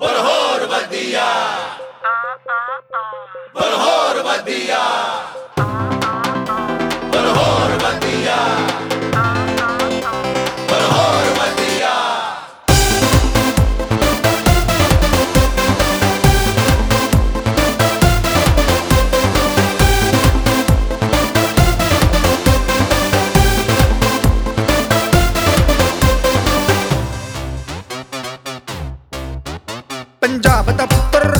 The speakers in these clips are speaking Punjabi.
ਬਲਹੋਰ ਵਧੀਆ। ਆ ਆ ਆ। ਬਲਹੋਰ ਵਧੀਆ। ਪੰਜਾਬ ਦਫ਼ਤਰ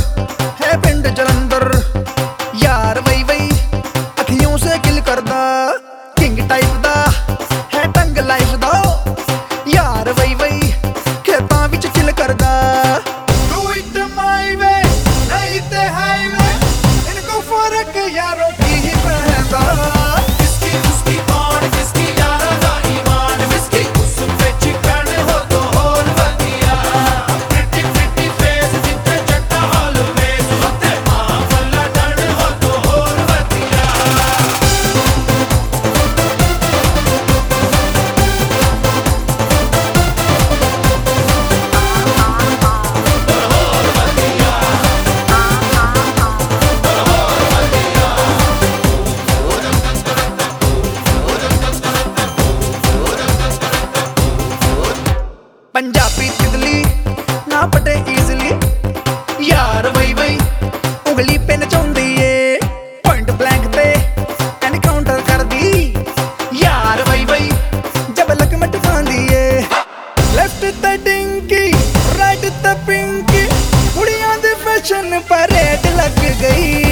ਯਾਰ ਵਈ ਵਈ। ਉਗਲੀ ਪੈਨ ਚਾਉਂਦੀ ਏ। ਪੁਆਇੰਟ ਬਲੈਂਕ ਤੇ ਐਨਕਾਊਂਟਰ ਕਰਦੀ। ਯਾਰ ਵਈ ਵਈ, ਜਬ ਲਕਮਟ ਪਾਉਂਦੀ ਏ। ਲੈਫਟ ਤੇ ਡਿੰਕੀ ਰਾਈਟ ਤੇ ਪਿੰਕੀ ਕੁੜੀਆਂ ਦੇ ਫੈਸ਼ਨ ਪਰੇਡ ਲੱਗ ਗਈ।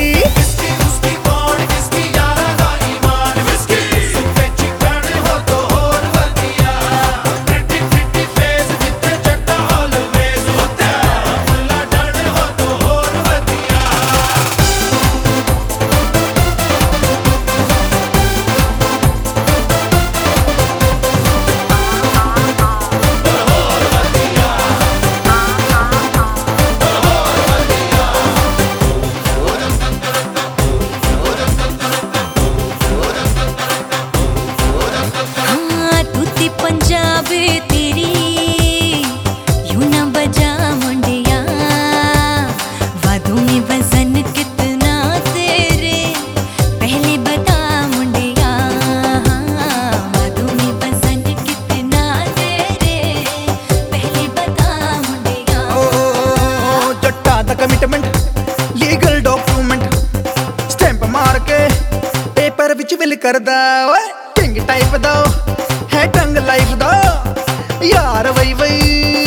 ਦਿਲ ਕਰਦਾ ਓਏ ਕਿੰਗ ਟਾਈਪ ਦਾ ਹੈ ਟੰਗ ਲਾਈਫ ਦਾ ਯਾਰ ਵਈ ਵਈ